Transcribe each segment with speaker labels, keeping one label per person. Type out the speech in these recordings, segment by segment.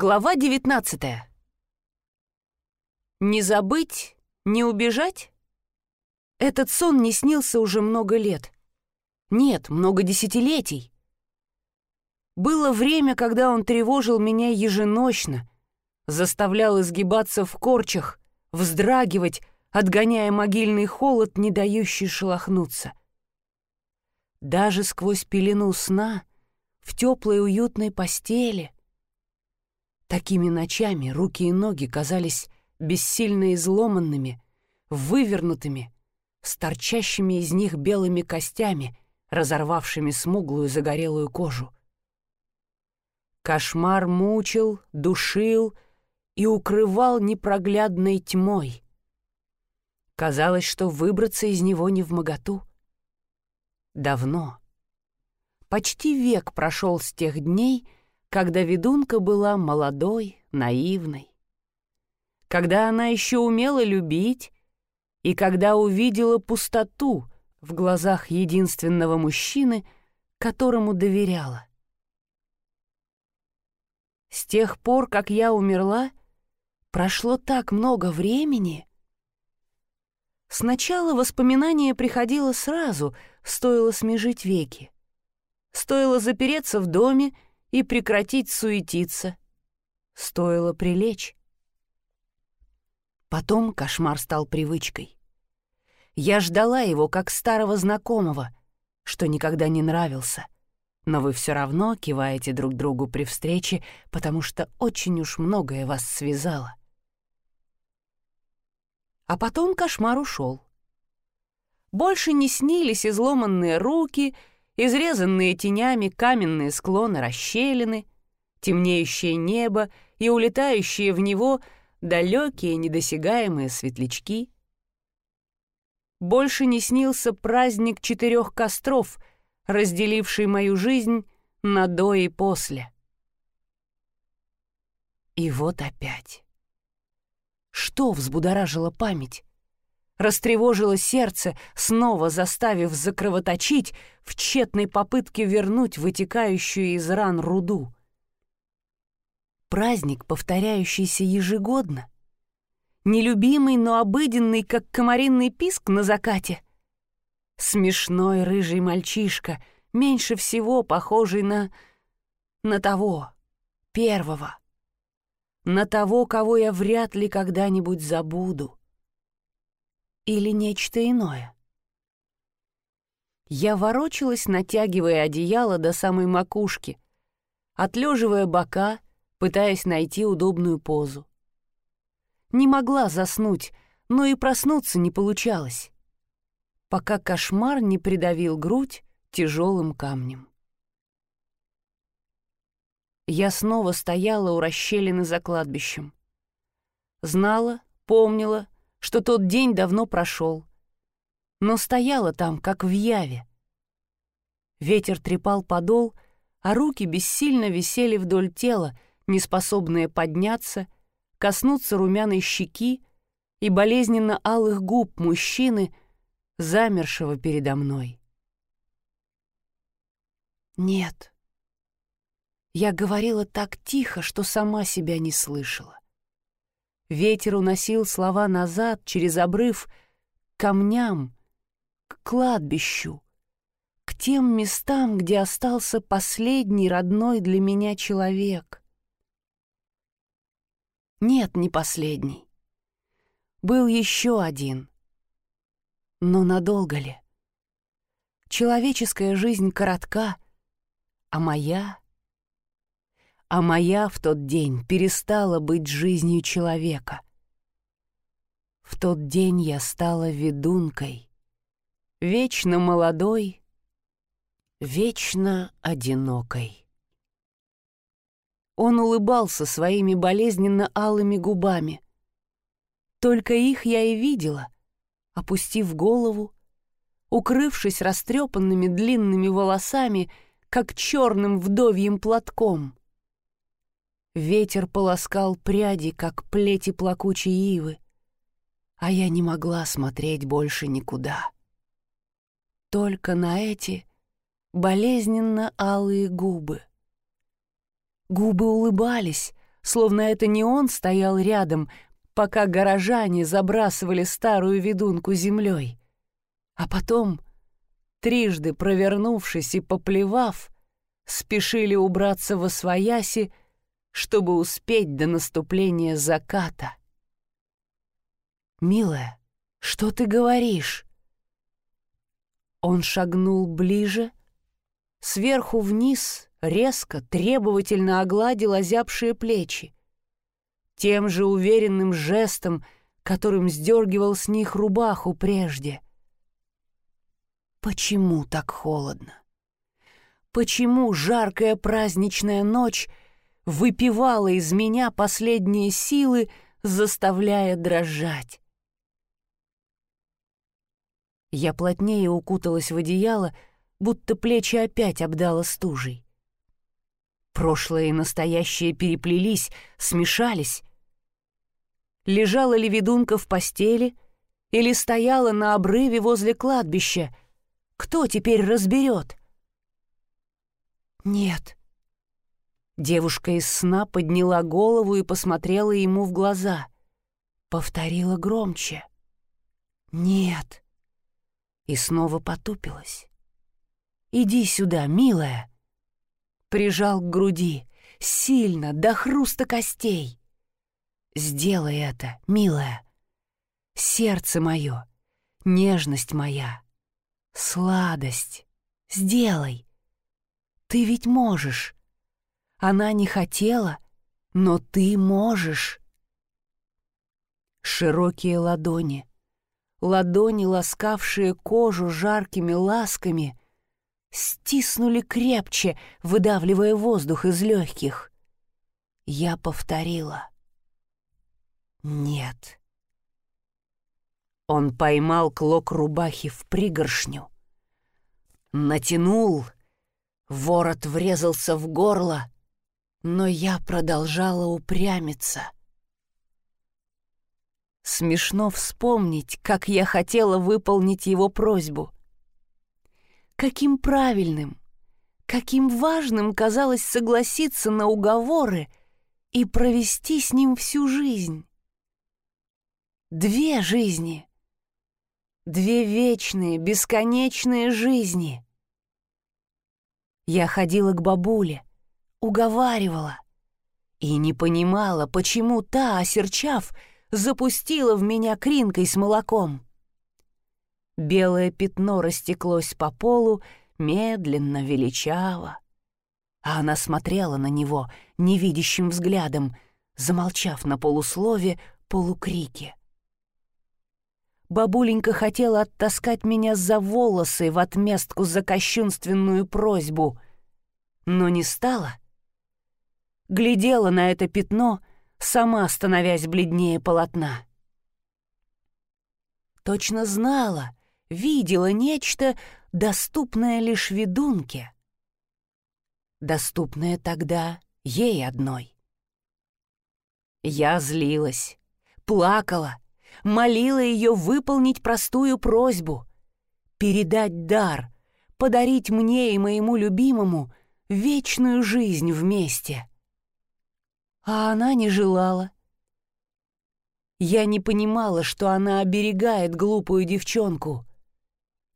Speaker 1: Глава 19 Не забыть, не убежать? Этот сон не снился уже много лет. Нет, много десятилетий. Было время, когда он тревожил меня еженочно, заставлял изгибаться в корчах, вздрагивать, отгоняя могильный холод, не дающий шелохнуться. Даже сквозь пелену сна, в теплой уютной постели — Такими ночами руки и ноги казались бессильно изломанными, вывернутыми, с торчащими из них белыми костями, разорвавшими смуглую загорелую кожу. Кошмар мучил, душил и укрывал непроглядной тьмой. Казалось, что выбраться из него не в моготу. Давно. Почти век прошел с тех дней, когда ведунка была молодой, наивной. Когда она еще умела любить, и когда увидела пустоту в глазах единственного мужчины, которому доверяла. С тех пор, как я умерла, прошло так много времени. Сначала воспоминание приходило сразу, стоило смежить веки. Стоило запереться в доме и прекратить суетиться. Стоило прилечь. Потом кошмар стал привычкой. Я ждала его как старого знакомого, что никогда не нравился. Но вы все равно киваете друг другу при встрече, потому что очень уж многое вас связало. А потом кошмар ушел. Больше не снились изломанные руки — изрезанные тенями каменные склоны расщелины, темнеющее небо и улетающие в него далекие недосягаемые светлячки. Больше не снился праздник четырех костров, разделивший мою жизнь на до и после. И вот опять. Что взбудоражило память? Растревожило сердце, снова заставив закровоточить в тщетной попытке вернуть вытекающую из ран руду. Праздник, повторяющийся ежегодно. Нелюбимый, но обыденный, как комаринный писк на закате. Смешной рыжий мальчишка, меньше всего похожий на... на того, первого. На того, кого я вряд ли когда-нибудь забуду или нечто иное? Я ворочалась, натягивая одеяло до самой макушки, отлеживая бока, пытаясь найти удобную позу. Не могла заснуть, но и проснуться не получалось, пока кошмар не придавил грудь тяжелым камнем. Я снова стояла у расщелины за кладбищем. Знала, помнила, что тот день давно прошел, но стояла там, как в яве. Ветер трепал подол, а руки бессильно висели вдоль тела, неспособные подняться, коснуться румяной щеки и болезненно алых губ мужчины, замершего передо мной. Нет. Я говорила так тихо, что сама себя не слышала. Ветер уносил слова назад, через обрыв, к камням, к кладбищу, к тем местам, где остался последний родной для меня человек. Нет, не последний. Был еще один. Но надолго ли? Человеческая жизнь коротка, а моя а моя в тот день перестала быть жизнью человека. В тот день я стала ведункой, вечно молодой, вечно одинокой. Он улыбался своими болезненно алыми губами. Только их я и видела, опустив голову, укрывшись растрепанными длинными волосами, как черным вдовьим платком. Ветер полоскал пряди, как плети плакучей ивы, а я не могла смотреть больше никуда. Только на эти болезненно алые губы. Губы улыбались, словно это не он стоял рядом, пока горожане забрасывали старую ведунку землей. А потом, трижды провернувшись и поплевав, спешили убраться во свояси, чтобы успеть до наступления заката. «Милая, что ты говоришь?» Он шагнул ближе, сверху вниз, резко, требовательно огладил озябшие плечи. Тем же уверенным жестом, которым сдергивал с них рубаху прежде. Почему так холодно? Почему жаркая праздничная ночь выпивала из меня последние силы, заставляя дрожать? Я плотнее укуталась в одеяло, будто плечи опять обдала стужей. Прошлое и настоящее переплелись, смешались. Лежала ли ведунка в постели или стояла на обрыве возле кладбища? Кто теперь разберет? Нет. Девушка из сна подняла голову и посмотрела ему в глаза. Повторила громче. «Нет» и снова потупилась. «Иди сюда, милая!» Прижал к груди, сильно, до хруста костей. «Сделай это, милая! Сердце мое, нежность моя, сладость, сделай! Ты ведь можешь! Она не хотела, но ты можешь!» Широкие ладони, ладони, ласкавшие кожу жаркими ласками, стиснули крепче, выдавливая воздух из легких. Я повторила. «Нет». Он поймал клок рубахи в пригоршню, натянул, ворот врезался в горло, но я продолжала упрямиться — Смешно вспомнить, как я хотела выполнить его просьбу. Каким правильным, каким важным казалось согласиться на уговоры и провести с ним всю жизнь. Две жизни. Две вечные, бесконечные жизни. Я ходила к бабуле, уговаривала и не понимала, почему та, осерчав, запустила в меня кринкой с молоком. Белое пятно растеклось по полу, медленно, величаво. А она смотрела на него невидящим взглядом, замолчав на полуслове, полукрике. Бабуленька хотела оттаскать меня за волосы в отместку за кощунственную просьбу, но не стала. Глядела на это пятно сама становясь бледнее полотна. Точно знала, видела нечто, доступное лишь ведунке. Доступное тогда ей одной. Я злилась, плакала, молила ее выполнить простую просьбу — передать дар, подарить мне и моему любимому вечную жизнь вместе а она не желала. Я не понимала, что она оберегает глупую девчонку.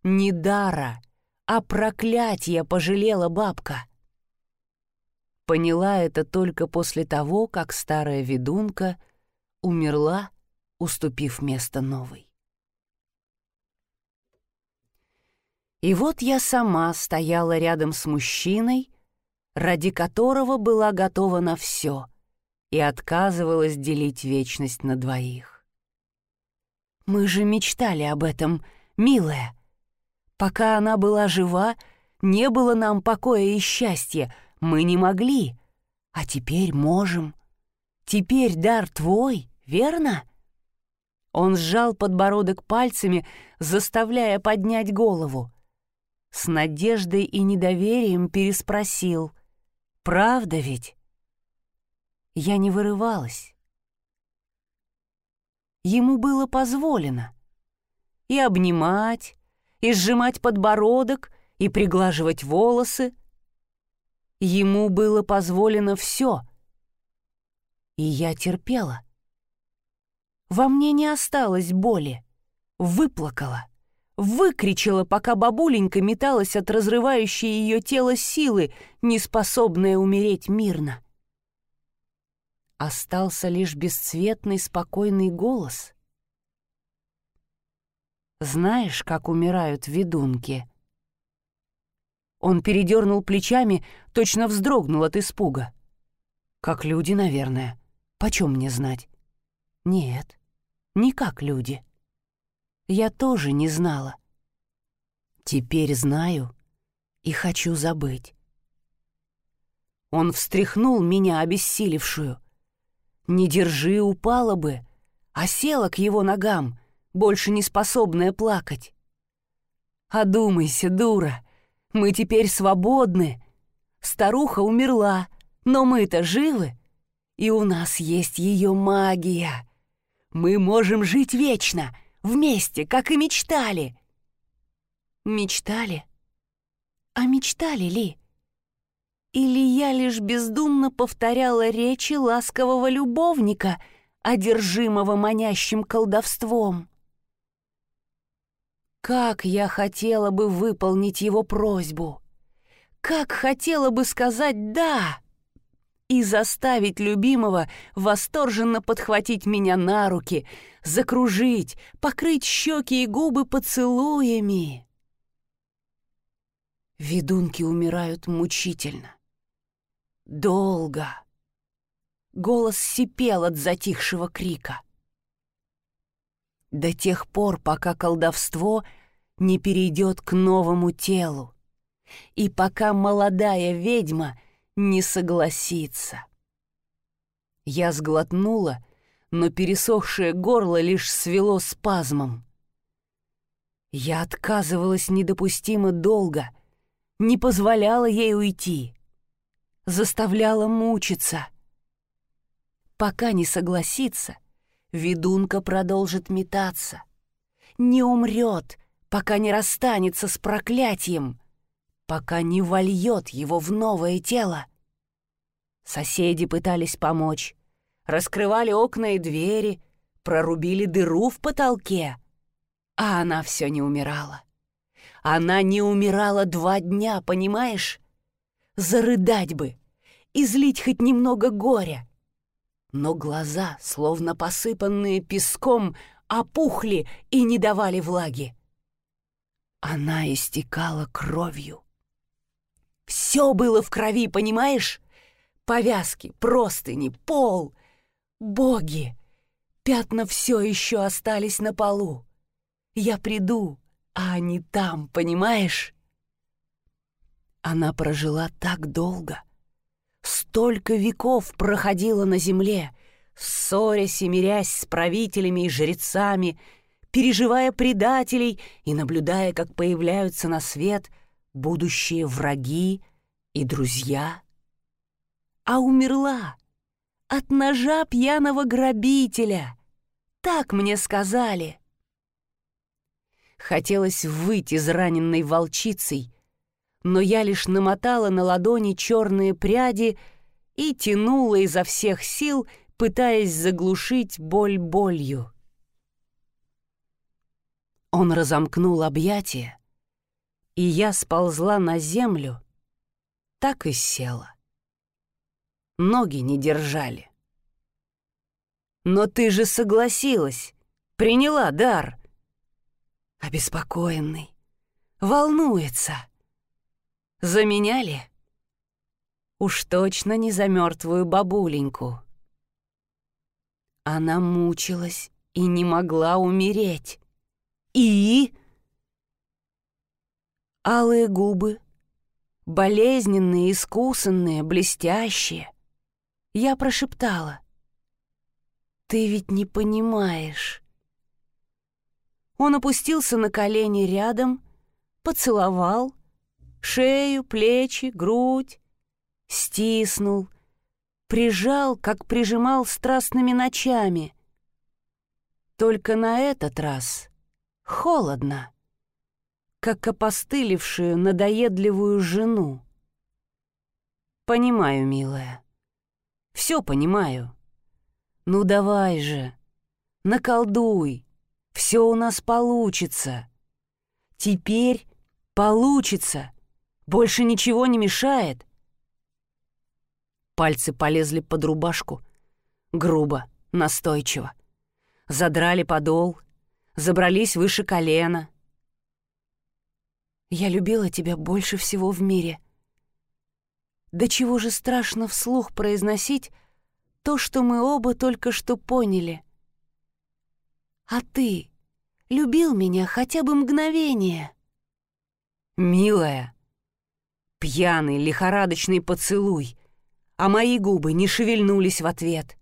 Speaker 1: Не дара, а проклятие пожалела бабка. Поняла это только после того, как старая ведунка умерла, уступив место новой. И вот я сама стояла рядом с мужчиной, ради которого была готова на все — и отказывалась делить вечность на двоих. «Мы же мечтали об этом, милая. Пока она была жива, не было нам покоя и счастья, мы не могли, а теперь можем. Теперь дар твой, верно?» Он сжал подбородок пальцами, заставляя поднять голову. С надеждой и недоверием переспросил. «Правда ведь?» Я не вырывалась. Ему было позволено и обнимать, и сжимать подбородок, и приглаживать волосы. Ему было позволено все. И я терпела. Во мне не осталось боли. Выплакала. Выкричала, пока бабуленька металась от разрывающей ее тело силы, неспособная умереть мирно. Остался лишь бесцветный спокойный голос. «Знаешь, как умирают ведунки?» Он передернул плечами, точно вздрогнул от испуга. «Как люди, наверное. Почем мне знать?» «Нет, не как люди. Я тоже не знала. Теперь знаю и хочу забыть». Он встряхнул меня, обессилевшую. «Не держи, упала бы, а села к его ногам, больше не способная плакать». «Одумайся, дура!» Мы теперь свободны. Старуха умерла, но мы-то живы, и у нас есть ее магия. Мы можем жить вечно, вместе, как и мечтали. Мечтали? А мечтали ли? Или я лишь бездумно повторяла речи ласкового любовника, одержимого манящим колдовством? Как я хотела бы выполнить его просьбу! Как хотела бы сказать «да!» и заставить любимого восторженно подхватить меня на руки, закружить, покрыть щеки и губы поцелуями. Ведунки умирают мучительно. Долго. Голос сипел от затихшего крика до тех пор, пока колдовство не перейдет к новому телу, и пока молодая ведьма не согласится. Я сглотнула, но пересохшее горло лишь свело спазмом. Я отказывалась недопустимо долго, не позволяла ей уйти, заставляла мучиться. Пока не согласится, ведунка продолжит метаться. Не умрет, пока не расстанется с проклятием, пока не вольет его в новое тело. Соседи пытались помочь, раскрывали окна и двери, прорубили дыру в потолке, а она все не умирала. Она не умирала два дня, понимаешь? Зарыдать бы, излить хоть немного горя — но глаза, словно посыпанные песком, опухли и не давали влаги. Она истекала кровью. Все было в крови, понимаешь? Повязки, простыни, пол. Боги! Пятна все еще остались на полу. Я приду, а они там, понимаешь? Она прожила так долго — Столько веков проходило на земле, ссорясь и мирясь с правителями и жрецами, переживая предателей и наблюдая, как появляются на свет будущие враги и друзья. А умерла от ножа пьяного грабителя. Так мне сказали. Хотелось выйти из раненной волчицей, но я лишь намотала на ладони черные пряди и тянула изо всех сил, пытаясь заглушить боль болью. Он разомкнул объятия, и я сползла на землю, так и села. Ноги не держали. «Но ты же согласилась, приняла дар!» Обеспокоенный, волнуется — Заменяли? Уж точно не за мертвую бабуленьку. Она мучилась и не могла умереть. И... Алые губы, болезненные, искусанные, блестящие. Я прошептала. «Ты ведь не понимаешь». Он опустился на колени рядом, поцеловал, шею, плечи, грудь. Стиснул, прижал, как прижимал страстными ночами. Только на этот раз холодно, как опостылевшую надоедливую жену. Понимаю, милая, все понимаю. Ну давай же, наколдуй, все у нас получится. Теперь получится, больше ничего не мешает. Пальцы полезли под рубашку, грубо, настойчиво. Задрали подол, забрались выше колена. Я любила тебя больше всего в мире. Да чего же страшно вслух произносить то, что мы оба только что поняли. А ты любил меня хотя бы мгновение. Милая, пьяный, лихорадочный поцелуй, а мои губы не шевельнулись в ответ.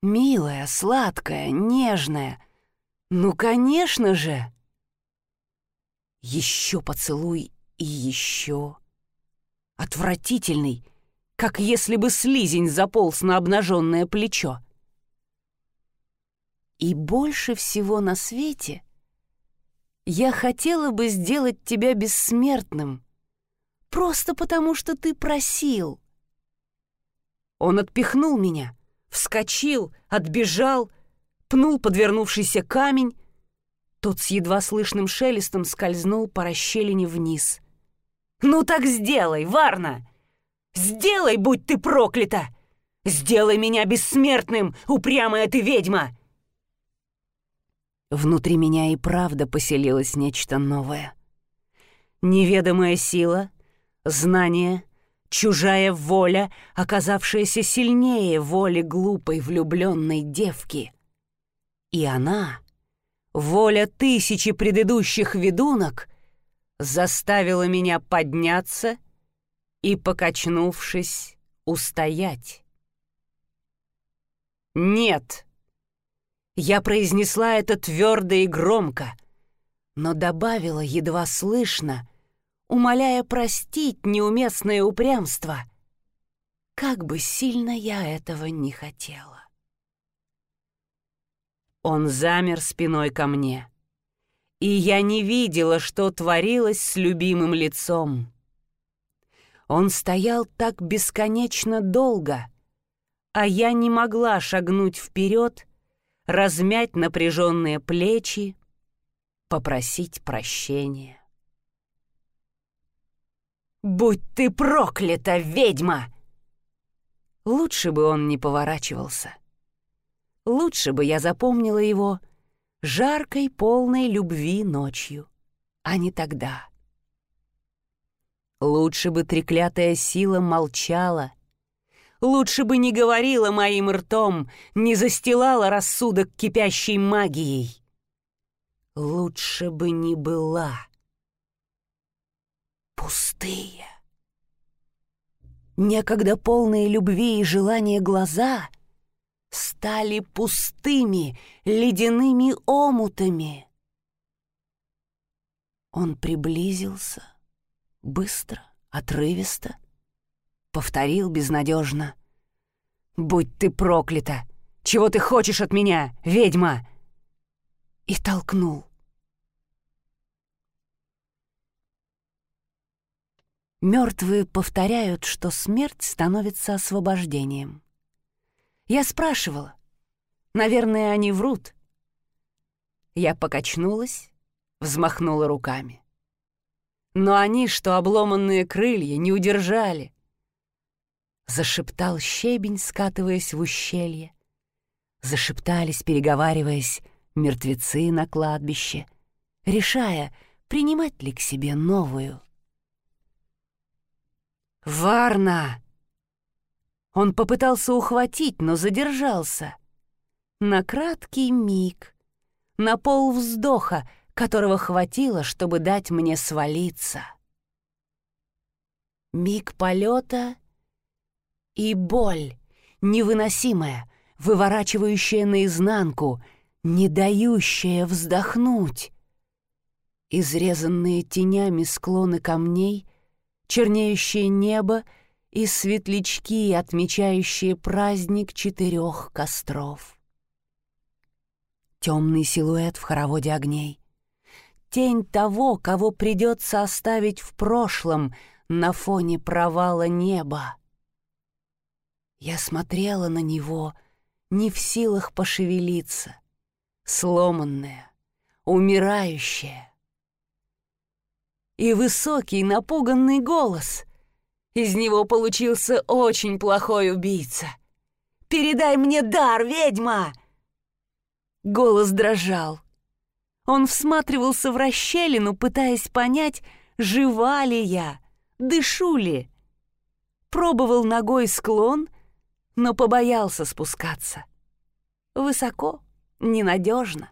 Speaker 1: Милая, сладкая, нежная. Ну, конечно же! Еще поцелуй и еще. Отвратительный, как если бы слизень заполз на обнаженное плечо. И больше всего на свете я хотела бы сделать тебя бессмертным, просто потому что ты просил. Он отпихнул меня, вскочил, отбежал, пнул подвернувшийся камень, тот с едва слышным шелестом скользнул по расщелине вниз. «Ну так сделай, Варна! Сделай, будь ты проклята! Сделай меня бессмертным, упрямая ты ведьма!» Внутри меня и правда поселилось нечто новое. Неведомая сила, знание, чужая воля, оказавшаяся сильнее воли глупой влюбленной девки. И она воля тысячи предыдущих ведунок заставила меня подняться и, покачнувшись, устоять. «Нет!» Я произнесла это твердо и громко, но добавила едва слышно, умоляя простить неуместное упрямство, как бы сильно я этого не хотела. Он замер спиной ко мне. И я не видела, что творилось с любимым лицом. Он стоял так бесконечно долго, а я не могла шагнуть вперед, размять напряженные плечи, попросить прощения. «Будь ты проклята, ведьма!» Лучше бы он не поворачивался. Лучше бы я запомнила его жаркой, полной любви ночью, а не тогда. Лучше бы треклятая сила молчала. Лучше бы не говорила моим ртом, не застилала рассудок кипящей магией. Лучше бы не была. Пустые. Некогда полные любви и желания глаза — стали пустыми, ледяными омутами. Он приблизился, быстро, отрывисто, повторил безнадежно. «Будь ты проклята! Чего ты хочешь от меня, ведьма?» И толкнул. Мертвые повторяют, что смерть становится освобождением. Я спрашивала. Наверное, они врут. Я покачнулась, взмахнула руками. Но они, что обломанные крылья, не удержали. Зашептал щебень, скатываясь в ущелье. Зашептались, переговариваясь, мертвецы на кладбище, решая, принимать ли к себе новую. «Варна!» Он попытался ухватить, но задержался. На краткий миг, на пол вздоха, которого хватило, чтобы дать мне свалиться. Миг полета и боль, невыносимая, выворачивающая наизнанку, не дающая вздохнуть. Изрезанные тенями склоны камней, чернеющее небо — и светлячки, отмечающие праздник четырех костров. Темный силуэт в хороводе огней. Тень того, кого придется оставить в прошлом на фоне провала неба. Я смотрела на него не в силах пошевелиться, сломанная, умирающая. И высокий напуганный голос. Из него получился очень плохой убийца. «Передай мне дар, ведьма!» Голос дрожал. Он всматривался в расщелину, пытаясь понять, жива ли я, дышу ли. Пробовал ногой склон, но побоялся спускаться. Высоко, ненадежно.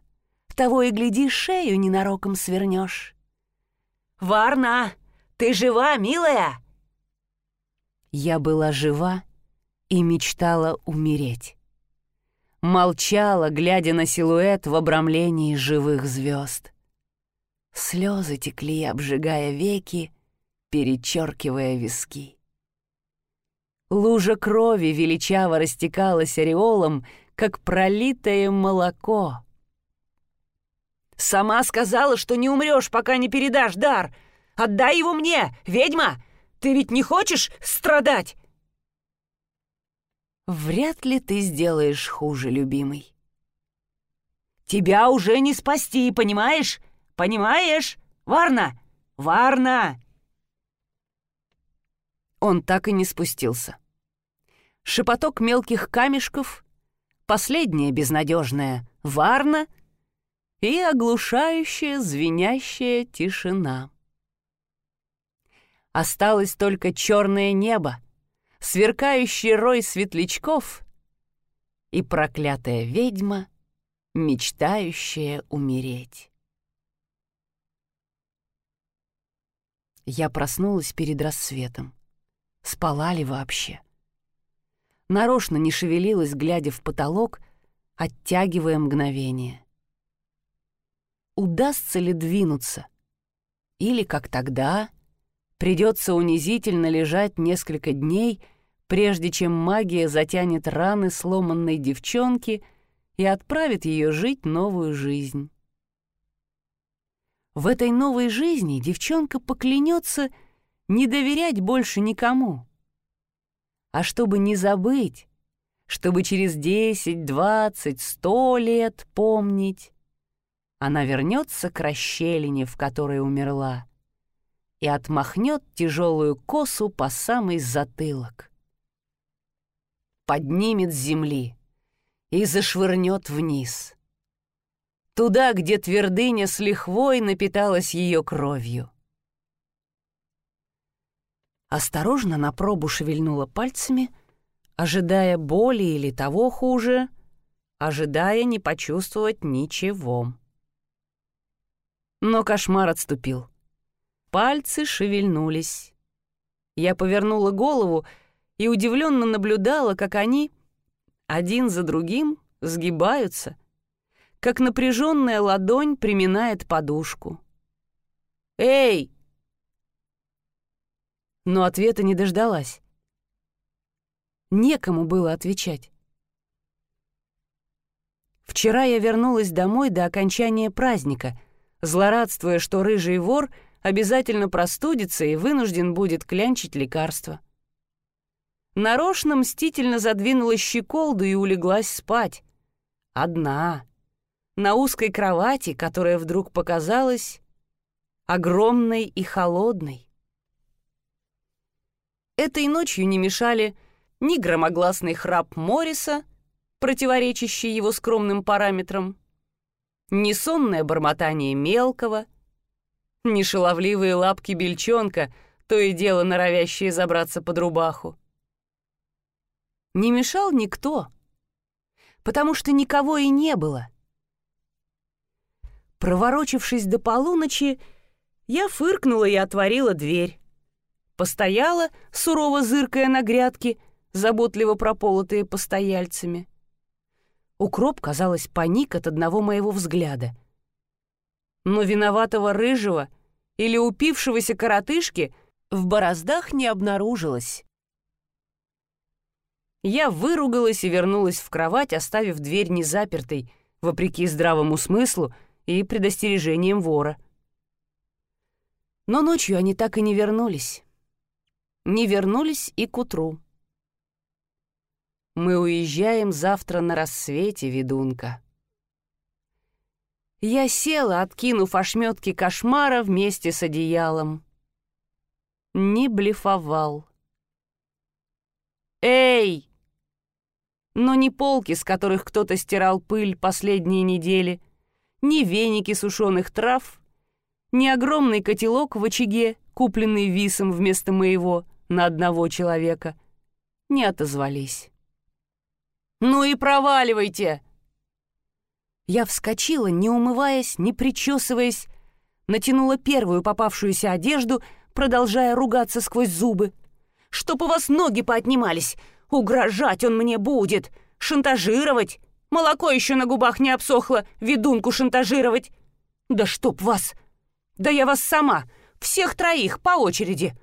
Speaker 1: Того и гляди, шею ненароком свернешь. «Варна, ты жива, милая?» Я была жива и мечтала умереть. Молчала, глядя на силуэт в обрамлении живых звезд. Слезы текли, обжигая веки, перечеркивая виски. Лужа крови величаво растекалась ореолом, как пролитое молоко. «Сама сказала, что не умрешь, пока не передашь дар! Отдай его мне, ведьма! Ты ведь не хочешь страдать?» «Вряд ли ты сделаешь хуже, любимый». «Тебя уже не спасти, понимаешь? Понимаешь? Варна! Варна!» Он так и не спустился. Шепоток мелких камешков, последняя безнадежная «Варна» и оглушающая звенящая тишина. Осталось только черное небо, сверкающий рой светлячков и проклятая ведьма, мечтающая умереть. Я проснулась перед рассветом. Спала ли вообще? Нарочно не шевелилась, глядя в потолок, оттягивая мгновение. Удастся ли двинуться? Или, как тогда, придется унизительно лежать несколько дней, прежде чем магия затянет раны сломанной девчонки и отправит ее жить новую жизнь. В этой новой жизни девчонка поклянется не доверять больше никому. А чтобы не забыть, чтобы через десять, двадцать, сто лет помнить, она вернется к расщелине, в которой умерла, и отмахнет тяжелую косу по самый затылок. Поднимет земли и зашвырнет вниз. Туда, где твердыня с лихвой напиталась ее кровью. Осторожно на пробу шевельнула пальцами, ожидая боли или того хуже, ожидая не почувствовать ничего. Но кошмар отступил. Пальцы шевельнулись. Я повернула голову и удивленно наблюдала, как они один за другим сгибаются, как напряженная ладонь приминает подушку. «Эй!» Но ответа не дождалась. Некому было отвечать. Вчера я вернулась домой до окончания праздника, злорадствуя, что рыжий вор — обязательно простудится и вынужден будет клянчить лекарства. Нарочно мстительно задвинула щеколду и улеглась спать. Одна. На узкой кровати, которая вдруг показалась огромной и холодной. Этой ночью не мешали ни громогласный храп Морриса, противоречащий его скромным параметрам, ни сонное бормотание мелкого — Нешаловливые лапки бельчонка, то и дело норовящие забраться под рубаху. Не мешал никто, потому что никого и не было. Проворочившись до полуночи, я фыркнула и отворила дверь. Постояла, сурово зыркая на грядки, заботливо прополотые постояльцами. Укроп, казалось, паник от одного моего взгляда. Но виноватого рыжего или упившегося коротышки в бороздах не обнаружилось. Я выругалась и вернулась в кровать, оставив дверь незапертой, вопреки здравому смыслу и предостережениям вора. Но ночью они так и не вернулись. Не вернулись и к утру. Мы уезжаем завтра на рассвете, ведунка. Я села, откинув ошметки кошмара вместе с одеялом. Не блефовал. «Эй!» Но ни полки, с которых кто-то стирал пыль последние недели, ни веники сушеных трав, ни огромный котелок в очаге, купленный висом вместо моего на одного человека, не отозвались. «Ну и проваливайте!» Я вскочила, не умываясь, не причесываясь, натянула первую попавшуюся одежду, продолжая ругаться сквозь зубы. «Чтоб у вас ноги поотнимались! Угрожать он мне будет! Шантажировать! Молоко еще на губах не обсохло, ведунку шантажировать! Да чтоб вас! Да я вас сама! Всех троих по очереди!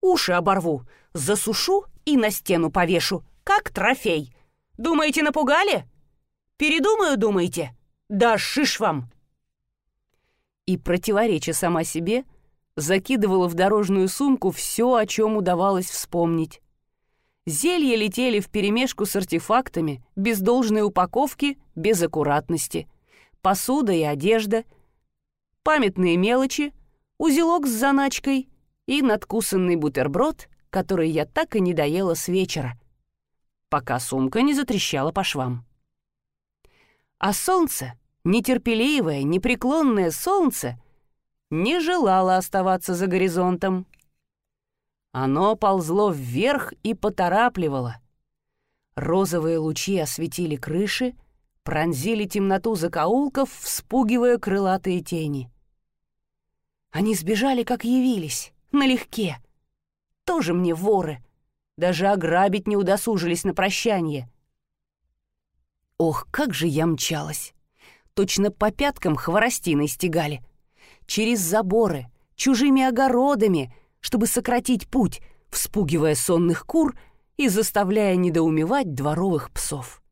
Speaker 1: Уши оборву, засушу и на стену повешу, как трофей! Думаете, напугали? Передумаю, думаете? Да шиш вам!» И, противореча сама себе, закидывала в дорожную сумку все, о чем удавалось вспомнить. Зелья летели вперемешку с артефактами, без должной упаковки, без аккуратности. Посуда и одежда, памятные мелочи, узелок с заначкой и надкусанный бутерброд, который я так и не доела с вечера, пока сумка не затрещала по швам. А солнце, нетерпеливое, непреклонное солнце, не желало оставаться за горизонтом. Оно ползло вверх и поторапливало. Розовые лучи осветили крыши, пронзили темноту закоулков, вспугивая крылатые тени. Они сбежали, как явились, налегке. Тоже мне воры. Даже ограбить не удосужились на прощание. Ох, как же я мчалась! Точно по пяткам хворостиной стегали. Через заборы, чужими огородами — чтобы сократить путь, вспугивая сонных кур и заставляя недоумевать дворовых псов.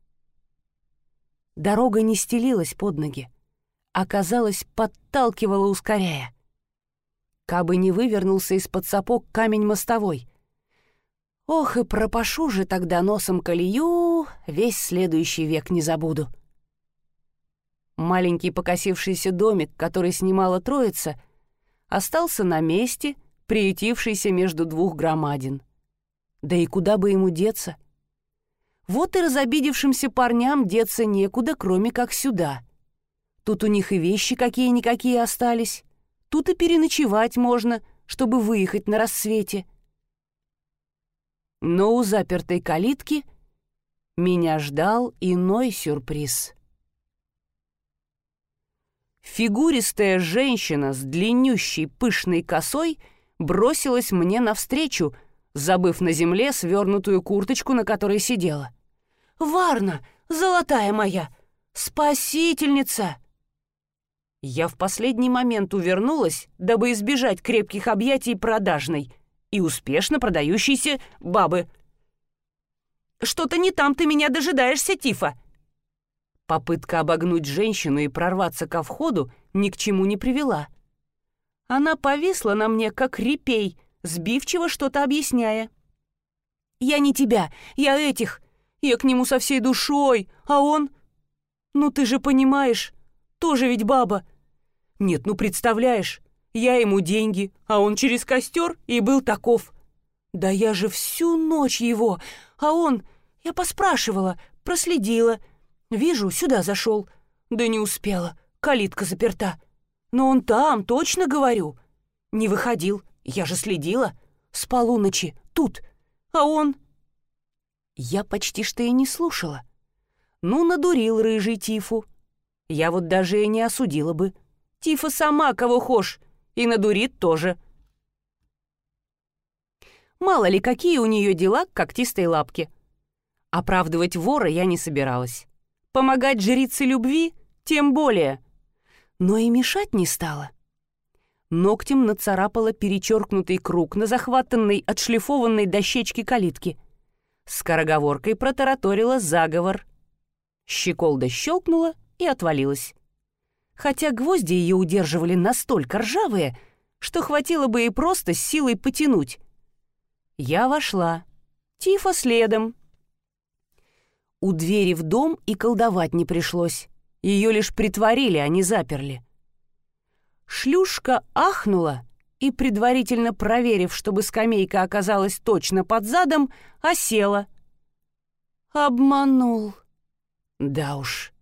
Speaker 1: Дорога не стелилась под ноги, а, казалось, подталкивала, ускоряя. Кабы не вывернулся из-под сапог камень мостовой. Ох, и пропашу же тогда носом колею, весь следующий век не забуду. Маленький покосившийся домик, который снимала троица, остался на месте приютившийся между двух громадин. Да и куда бы ему деться? Вот и разобидевшимся парням деться некуда, кроме как сюда. Тут у них и вещи какие-никакие остались. Тут и переночевать можно, чтобы выехать на рассвете. Но у запертой калитки меня ждал иной сюрприз. Фигуристая женщина с длиннющей пышной косой — бросилась мне навстречу, забыв на земле свернутую курточку, на которой сидела. «Варна, золотая моя! Спасительница!» Я в последний момент увернулась, дабы избежать крепких объятий продажной и успешно продающейся бабы. «Что-то не там ты меня дожидаешься, Тифа!» Попытка обогнуть женщину и прорваться ко входу ни к чему не привела. Она повисла на мне, как репей, сбивчиво что-то объясняя. «Я не тебя, я этих. Я к нему со всей душой, а он...» «Ну ты же понимаешь, тоже ведь баба». «Нет, ну представляешь, я ему деньги, а он через костер и был таков. Да я же всю ночь его, а он... Я поспрашивала, проследила. Вижу, сюда зашел. Да не успела, калитка заперта. Но он там, точно говорю. Не выходил, я же следила. С полуночи, тут. А он... Я почти что и не слушала. Ну, надурил рыжий Тифу. Я вот даже и не осудила бы. Тифа сама кого хошь, и надурит тоже. Мало ли, какие у нее дела к когтистой лапке. Оправдывать вора я не собиралась. Помогать жрице любви тем более — но и мешать не стала. Ногтем нацарапала перечеркнутый круг на захватанной, отшлифованной дощечке калитки. Скороговоркой протараторила заговор. Щеколда щелкнула и отвалилась. Хотя гвозди ее удерживали настолько ржавые, что хватило бы и просто с силой потянуть. Я вошла. Тифа следом. у двери в дом и колдовать не пришлось. Ее лишь притворили, а не заперли. Шлюшка ахнула и, предварительно проверив, чтобы скамейка оказалась точно под задом, осела. Обманул. Да уж,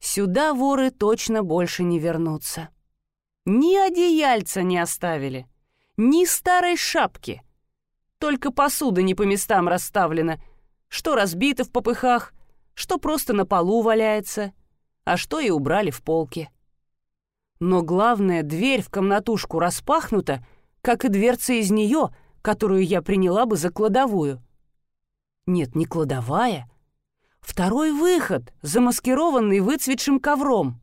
Speaker 1: сюда воры точно больше не вернутся. Ни одеяльца не оставили, ни старой шапки. Только посуда не по местам расставлена, что разбито в попыхах, что просто на полу валяется, а что и убрали в полке. Но главное, дверь в комнатушку распахнута, как и дверца из нее, которую я приняла бы за кладовую. Нет, не кладовая. Второй выход, замаскированный выцветшим ковром.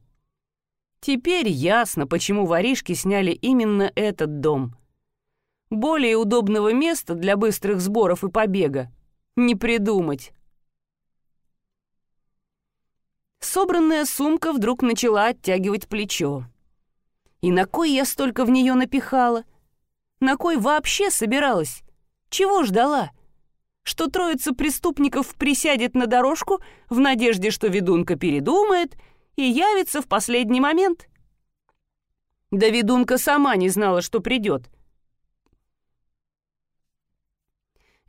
Speaker 1: Теперь ясно, почему воришки сняли именно этот дом. Более удобного места для быстрых сборов и побега не придумать. Собранная сумка вдруг начала оттягивать плечо. И на кой я столько в нее напихала? На кой вообще собиралась? Чего ждала? Что троица преступников присядет на дорожку в надежде, что ведунка передумает и явится в последний момент? Да ведунка сама не знала, что придет.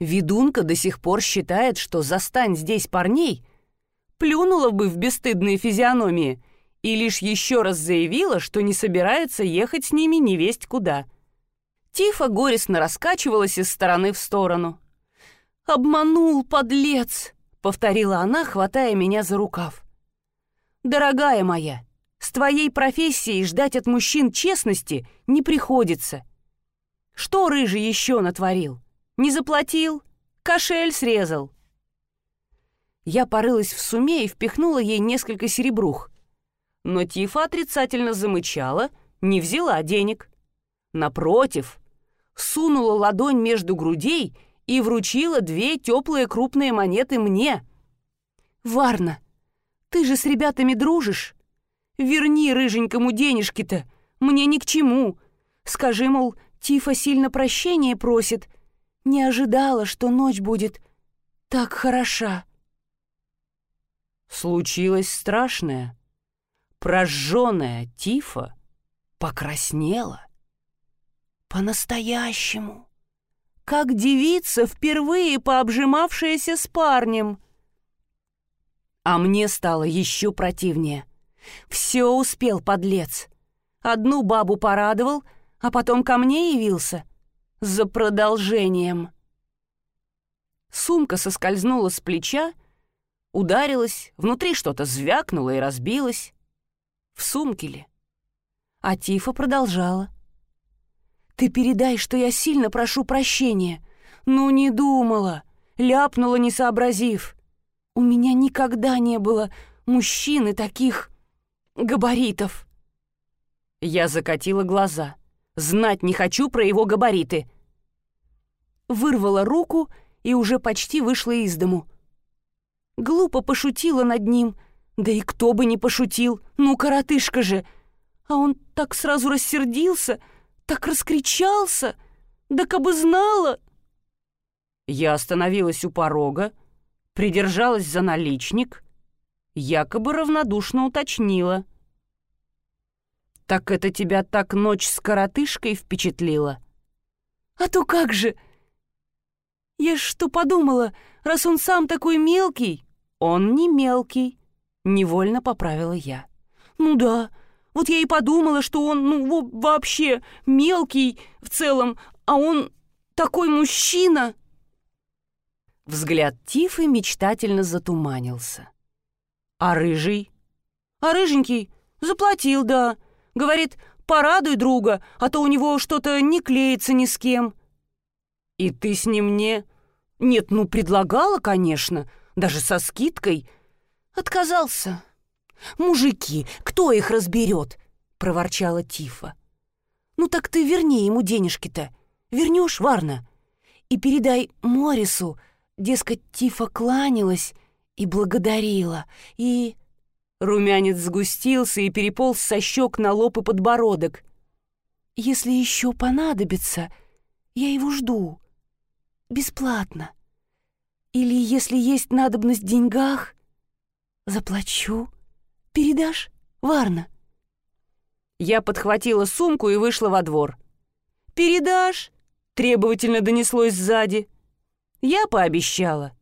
Speaker 1: Ведунка до сих пор считает, что застань здесь парней, плюнула бы в бесстыдные физиономии и лишь еще раз заявила, что не собирается ехать с ними невесть куда. Тифа горестно раскачивалась из стороны в сторону. «Обманул, подлец!» — повторила она, хватая меня за рукав. «Дорогая моя, с твоей профессией ждать от мужчин честности не приходится. Что Рыжий еще натворил? Не заплатил? Кошель срезал?» Я порылась в суме и впихнула ей несколько серебрух но Тифа отрицательно замычала, не взяла денег. Напротив, сунула ладонь между грудей и вручила две теплые крупные монеты мне. «Варна, ты же с ребятами дружишь? Верни рыженькому денежки-то, мне ни к чему. Скажи, мол, Тифа сильно прощения просит. Не ожидала, что ночь будет так хороша». Случилось страшное прожженная Тифа покраснела. По-настоящему. Как девица, впервые пообжимавшаяся с парнем. А мне стало еще противнее. Все успел, подлец. Одну бабу порадовал, а потом ко мне явился. За продолжением. Сумка соскользнула с плеча, ударилась, внутри что-то звякнуло и разбилось в сумке ли. А Тифа продолжала. «Ты передай, что я сильно прошу прощения. Ну, не думала, ляпнула, не сообразив. У меня никогда не было мужчины таких габаритов». Я закатила глаза. Знать не хочу про его габариты. Вырвала руку и уже почти вышла из дому. Глупо пошутила над ним — да и кто бы не пошутил, ну, коротышка же. А он так сразу рассердился, так раскричался, да кабы знала. Я остановилась у порога, придержалась за наличник, якобы равнодушно уточнила. «Так это тебя так ночь с коротышкой впечатлила?» «А то как же!» «Я что подумала, раз он сам такой мелкий?» «Он не мелкий», Невольно поправила я. «Ну да, вот я и подумала, что он, ну, вообще мелкий в целом, а он такой мужчина!» Взгляд Тифы мечтательно затуманился. «А рыжий?» «А рыженький? Заплатил, да. Говорит, порадуй друга, а то у него что-то не клеится ни с кем». «И ты с ним не...» «Нет, ну, предлагала, конечно, даже со скидкой, «Отказался. Мужики, кто их разберет?» — проворчала Тифа. «Ну так ты верни ему денежки-то. Вернешь, Варна. И передай Морису, дескать, Тифа кланялась и благодарила, и...» Румянец сгустился и переполз со щек на лоб и подбородок. «Если еще понадобится, я его жду. Бесплатно. Или если есть надобность в деньгах, «Заплачу. Передашь, Варна?» Я подхватила сумку и вышла во двор. «Передашь?» — требовательно донеслось сзади. Я пообещала.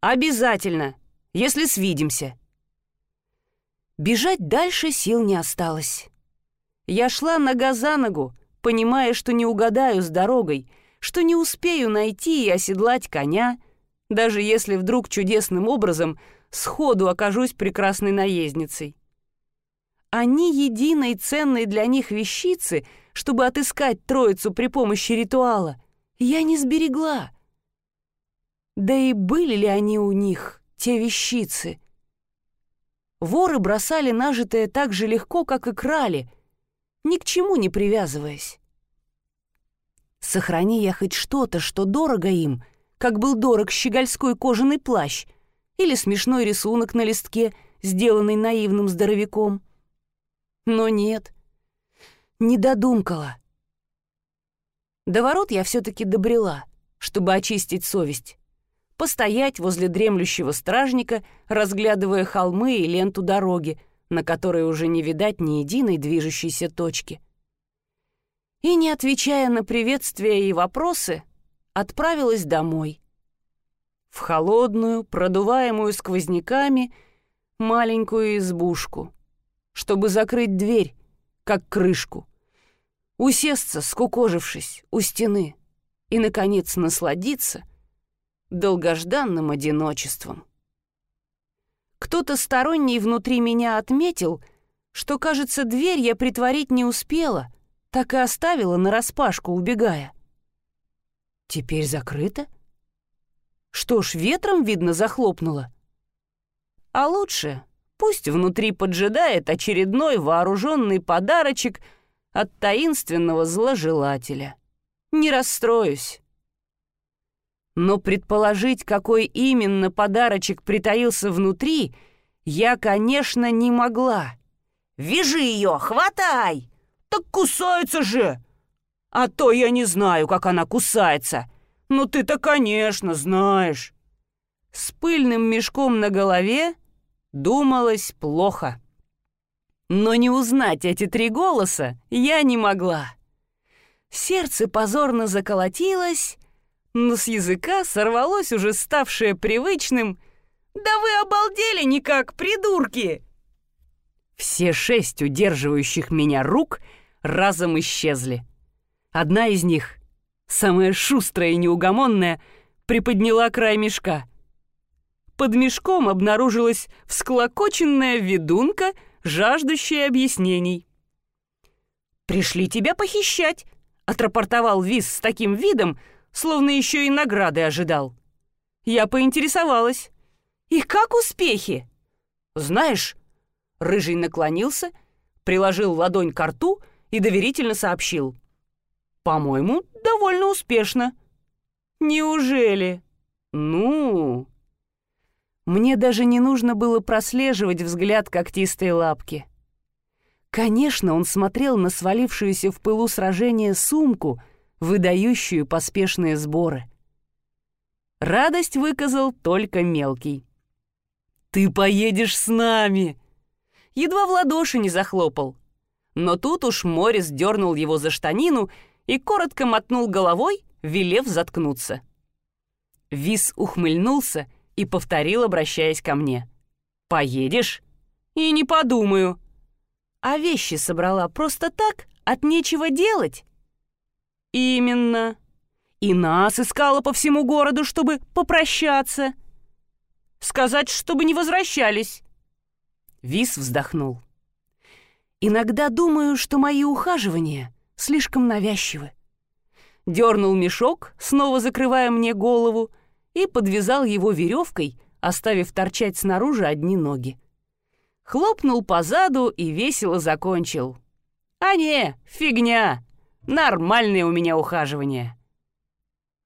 Speaker 1: «Обязательно, если свидимся». Бежать дальше сил не осталось. Я шла нога за ногу, понимая, что не угадаю с дорогой, что не успею найти и оседлать коня, даже если вдруг чудесным образом сходу окажусь прекрасной наездницей. Они единой ценной для них вещицы, чтобы отыскать троицу при помощи ритуала, я не сберегла. Да и были ли они у них, те вещицы? Воры бросали нажитое так же легко, как и крали, ни к чему не привязываясь. Сохрани я хоть что-то, что дорого им, как был дорог щегольской кожаный плащ или смешной рисунок на листке, сделанный наивным здоровяком — но нет, не додумкала. До ворот я все-таки добрела, чтобы очистить совесть. Постоять возле дремлющего стражника, разглядывая холмы и ленту дороги, на которой уже не видать ни единой движущейся точки. И, не отвечая на приветствия и вопросы, отправилась домой. В холодную, продуваемую сквозняками, маленькую избушку — чтобы закрыть дверь, как крышку, усесться, скукожившись, у стены и, наконец, насладиться долгожданным одиночеством. Кто-то сторонний внутри меня отметил, что, кажется, дверь я притворить не успела, так и оставила нараспашку, убегая. Теперь закрыто? Что ж, ветром, видно, захлопнула. А лучше Пусть внутри поджидает очередной вооруженный подарочек от таинственного зложелателя. Не расстроюсь. Но предположить, какой именно подарочек притаился внутри, я, конечно, не могла. «Вяжи ее, хватай!» «Так кусается же!» «А то я не знаю, как она кусается!» «Ну ты-то, конечно, знаешь!» С пыльным мешком на голове Думалось плохо. Но не узнать эти три голоса я не могла. Сердце позорно заколотилось, но с языка сорвалось уже ставшее привычным «Да вы обалдели никак, придурки!» Все шесть удерживающих меня рук разом исчезли. Одна из них, самая шустрая и неугомонная, приподняла край мешка — под мешком обнаружилась всклокоченная ведунка, жаждущая объяснений. «Пришли тебя похищать», — отрапортовал Виз с таким видом, словно еще и награды ожидал. Я поинтересовалась. «И как успехи?» «Знаешь...» Рыжий наклонился, приложил ладонь к рту и доверительно сообщил. «По-моему, довольно успешно». «Неужели?» «Ну...» Мне даже не нужно было прослеживать взгляд когтистой лапки. Конечно, он смотрел на свалившуюся в пылу сражения сумку, выдающую поспешные сборы. Радость выказал только мелкий. «Ты поедешь с нами!» Едва в ладоши не захлопал. Но тут уж Морис дернул его за штанину и коротко мотнул головой, велев заткнуться. Вис ухмыльнулся и повторил, обращаясь ко мне. «Поедешь?» «И не подумаю». «А вещи собрала просто так, от нечего делать?» «Именно. И нас искала по всему городу, чтобы попрощаться. Сказать, чтобы не возвращались». Вис вздохнул. «Иногда думаю, что мои ухаживания слишком навязчивы». Дернул мешок, снова закрывая мне голову, и подвязал его веревкой, оставив торчать снаружи одни ноги. Хлопнул по заду и весело закончил. «А не, фигня! Нормальное у меня ухаживание!»